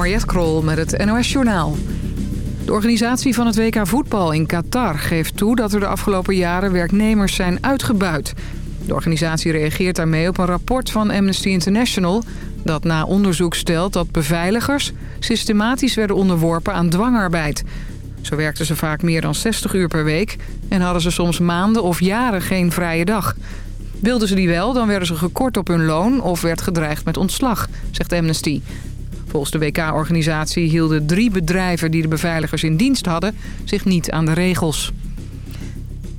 Mariette Krol met het NOS Journaal. De organisatie van het WK voetbal in Qatar geeft toe dat er de afgelopen jaren werknemers zijn uitgebuit. De organisatie reageert daarmee op een rapport van Amnesty International... dat na onderzoek stelt dat beveiligers systematisch werden onderworpen aan dwangarbeid. Zo werkten ze vaak meer dan 60 uur per week en hadden ze soms maanden of jaren geen vrije dag... Wilden ze die wel, dan werden ze gekort op hun loon of werd gedreigd met ontslag, zegt Amnesty. Volgens de WK-organisatie hielden drie bedrijven die de beveiligers in dienst hadden zich niet aan de regels.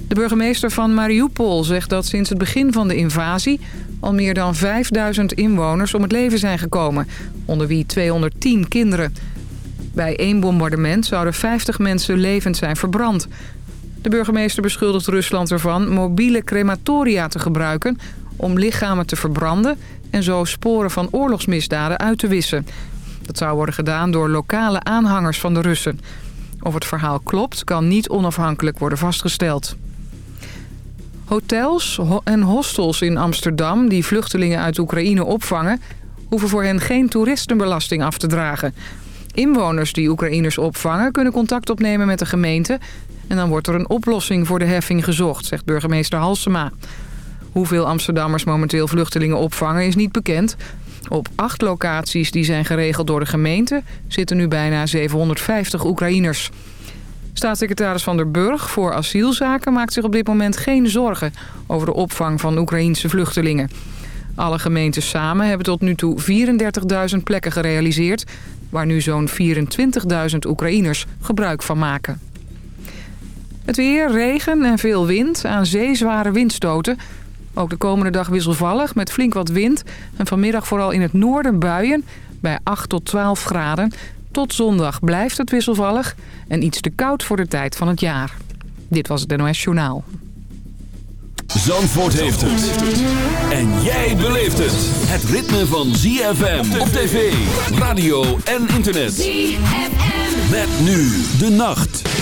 De burgemeester van Mariupol zegt dat sinds het begin van de invasie... al meer dan 5000 inwoners om het leven zijn gekomen, onder wie 210 kinderen. Bij één bombardement zouden 50 mensen levend zijn verbrand. De burgemeester beschuldigt Rusland ervan mobiele crematoria te gebruiken... om lichamen te verbranden en zo sporen van oorlogsmisdaden uit te wissen. Dat zou worden gedaan door lokale aanhangers van de Russen. Of het verhaal klopt, kan niet onafhankelijk worden vastgesteld. Hotels en hostels in Amsterdam die vluchtelingen uit Oekraïne opvangen... hoeven voor hen geen toeristenbelasting af te dragen. Inwoners die Oekraïners opvangen kunnen contact opnemen met de gemeente... en dan wordt er een oplossing voor de heffing gezocht, zegt burgemeester Halsema. Hoeveel Amsterdammers momenteel vluchtelingen opvangen is niet bekend... Op acht locaties die zijn geregeld door de gemeente... zitten nu bijna 750 Oekraïners. Staatssecretaris Van der Burg voor asielzaken maakt zich op dit moment geen zorgen... over de opvang van Oekraïense vluchtelingen. Alle gemeentes samen hebben tot nu toe 34.000 plekken gerealiseerd... waar nu zo'n 24.000 Oekraïners gebruik van maken. Het weer, regen en veel wind. Aan zee zware windstoten... Ook de komende dag wisselvallig met flink wat wind. En vanmiddag vooral in het noorden buien bij 8 tot 12 graden. Tot zondag blijft het wisselvallig en iets te koud voor de tijd van het jaar. Dit was het NOS Journaal. Zandvoort heeft het. En jij beleeft het. Het ritme van ZFM op tv, radio en internet. ZFM. Met nu de nacht.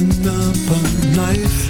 In the life.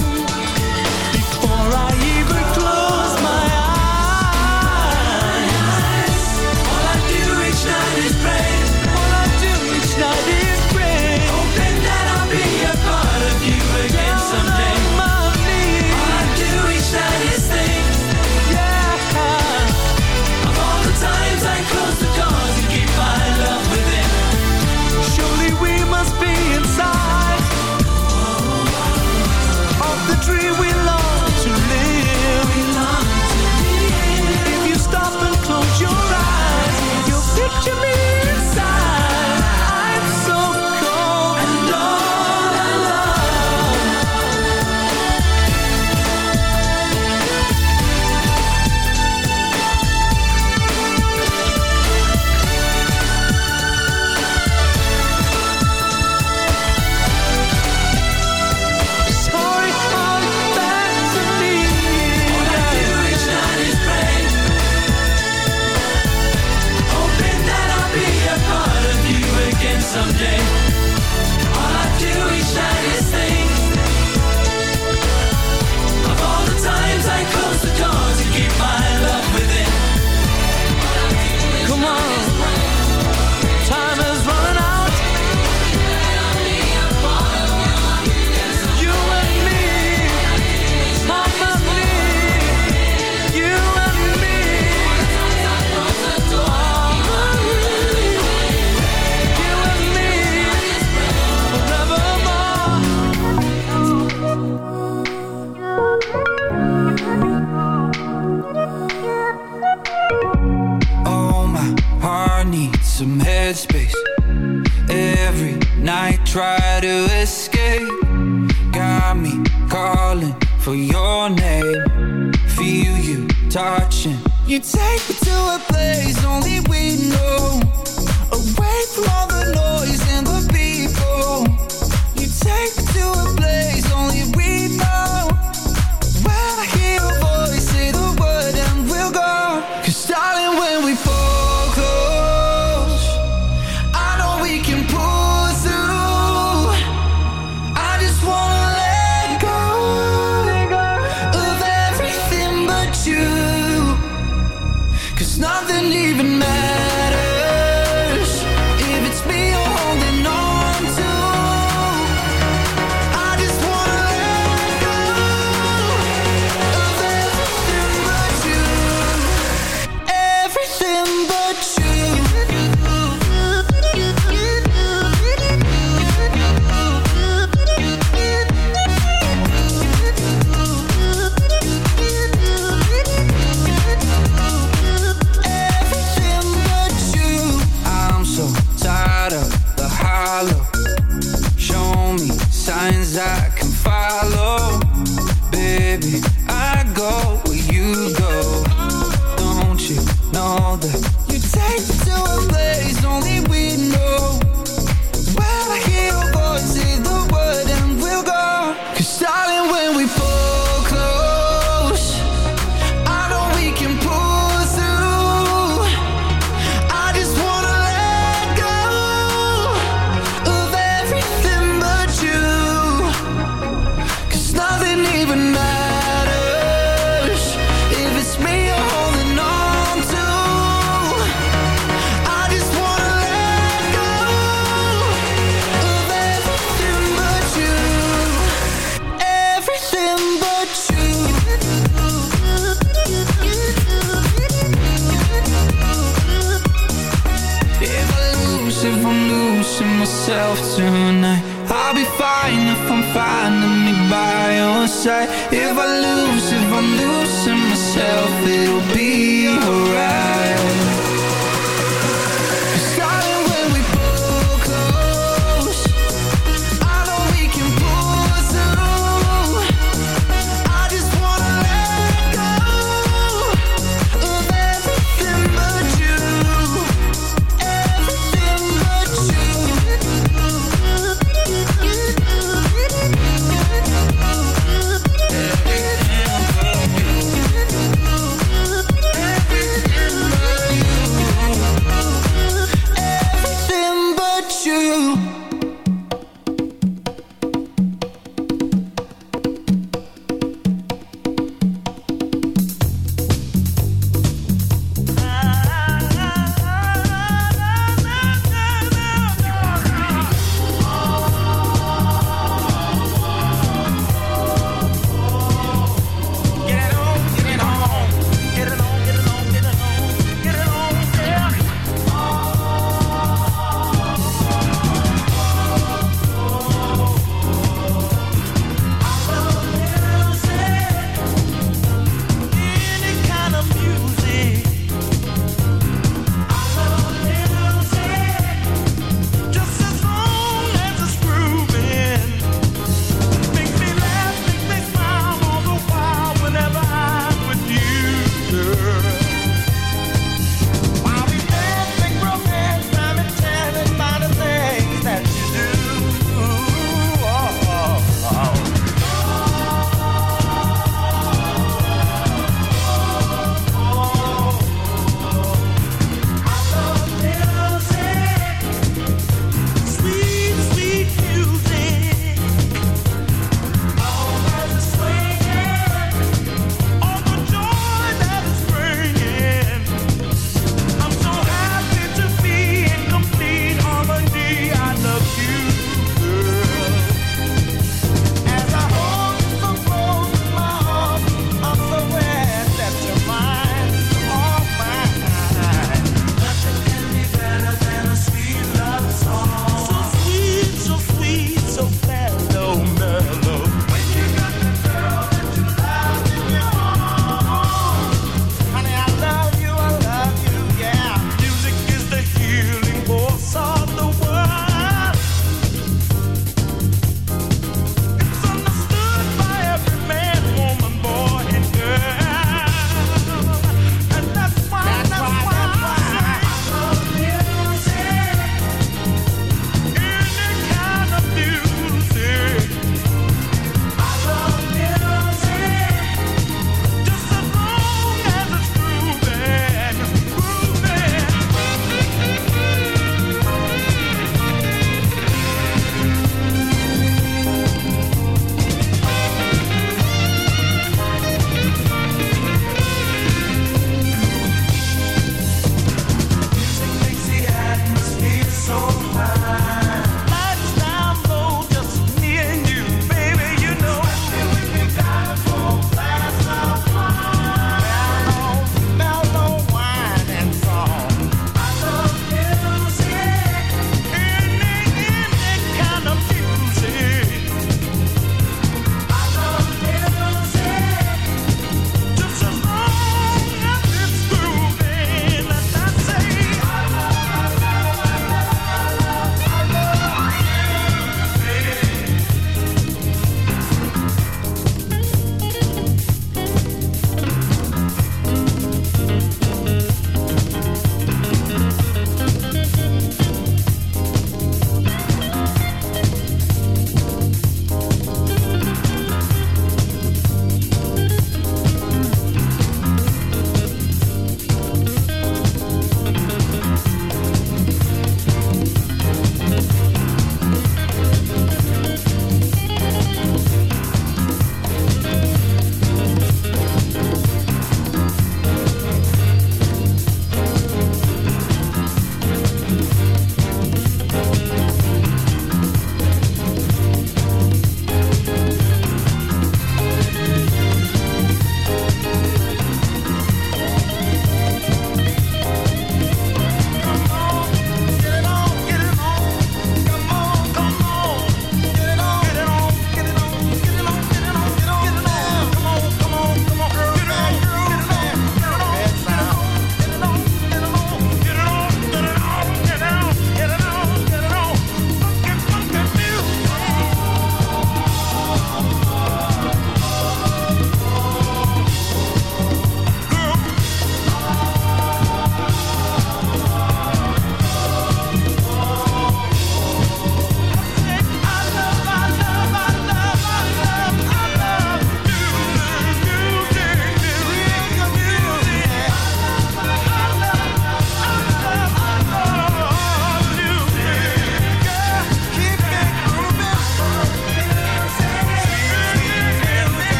myself tonight. I'll be fine if I'm finding me by your side. If I lose, if I'm losing myself It'll be alright.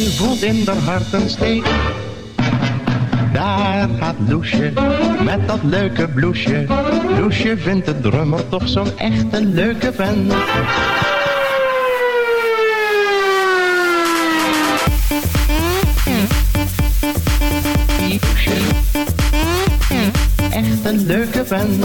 Voelt in haar hart een steek. Daar gaat Loesje met dat leuke bloesje. Loesje vindt de drummer toch zo'n echte leuke vent. Loesje, echt een leuke vent.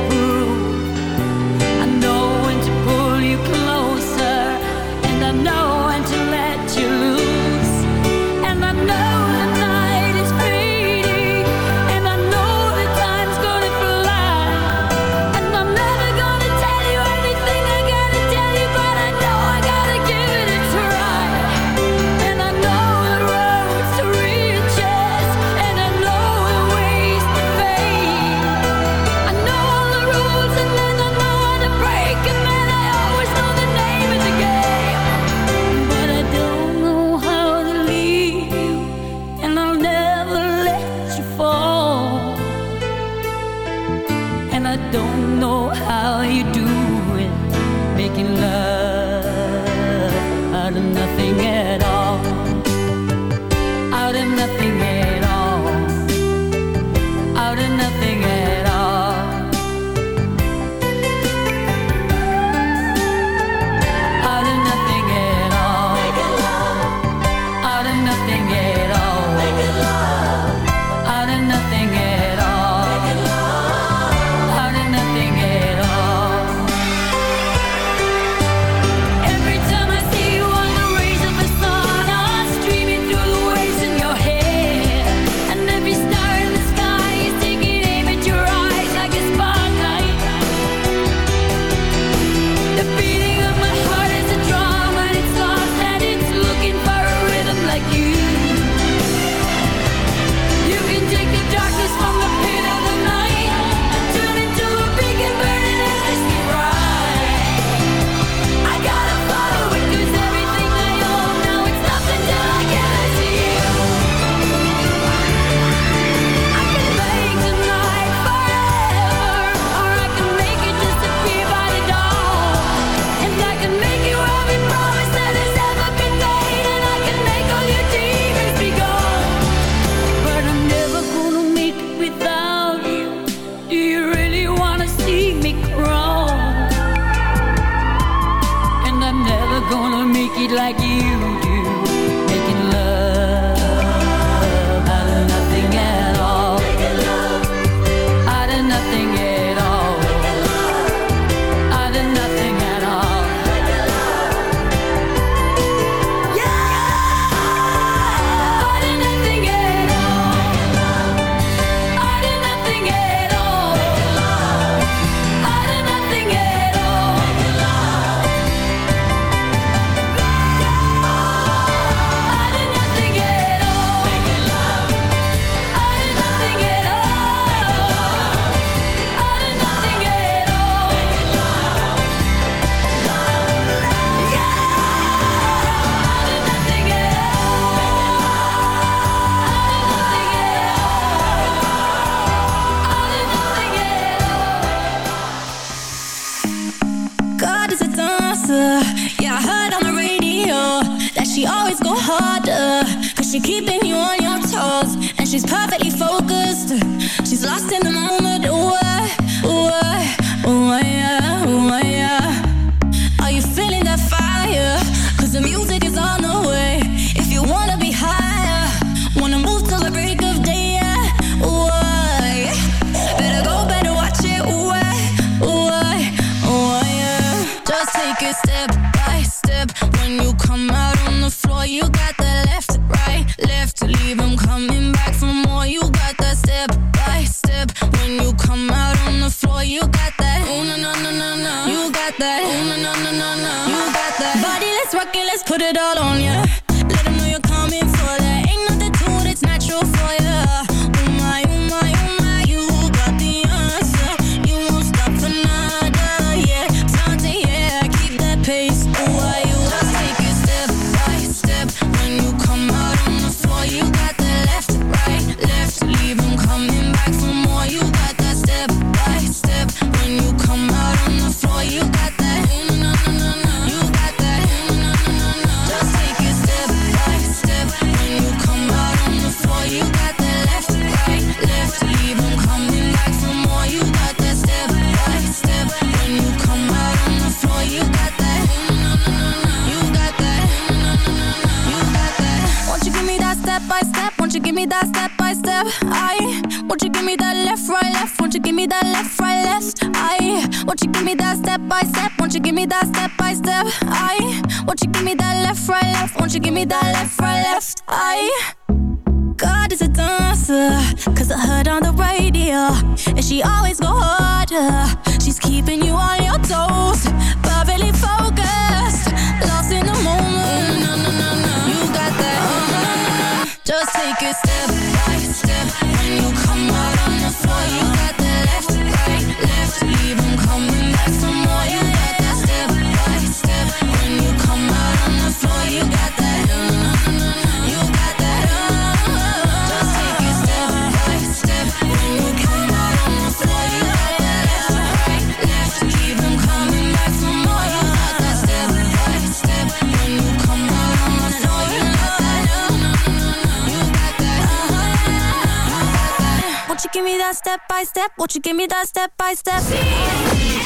step? Won't you give me that step by step? See?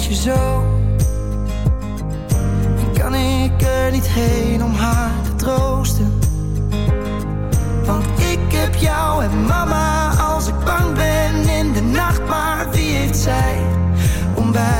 Zo? Kan ik er niet heen om haar te troosten? Want ik heb jou en mama als ik bang ben in de nacht. Maar wie heeft zij om bij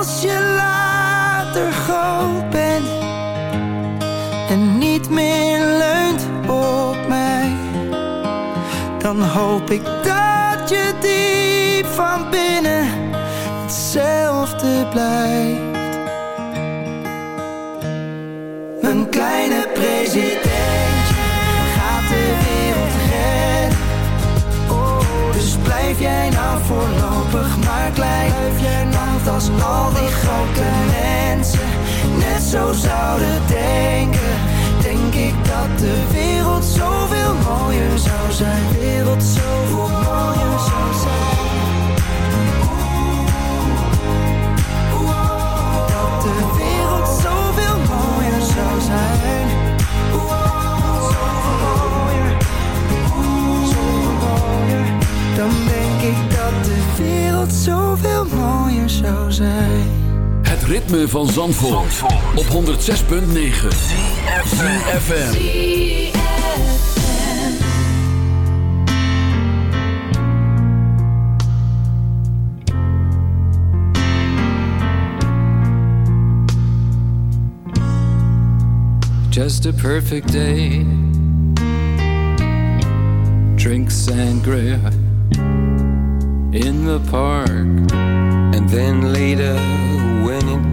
Als je later groot bent en niet meer leunt op mij, dan hoop ik dat je diep van binnen hetzelfde blijft. Een kleine presidentje gaat de wereld redden. Oh, dus blijf jij nou voorlopig maar klein. Als al die grote mensen net zo zouden denken, denk ik dat de wereld zoveel mooier zou zijn. Van Zandvoort, op 106.9 FM. Just a perfect day. Drink sangria in the park. And then later,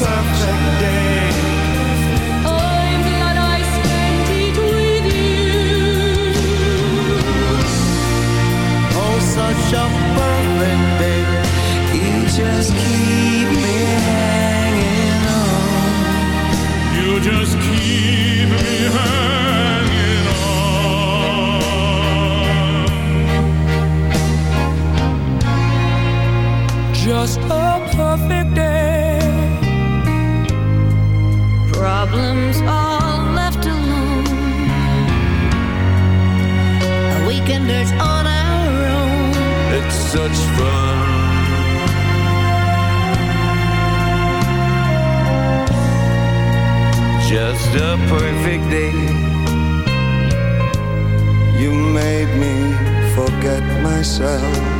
Such a day time that I spent it with you. Oh, such a violent day, you just keep me hanging on. You just keep me hanging on. Just a perfect day. problems all left alone. A weekender's on our own. It's such fun. Just a perfect day. You made me forget myself.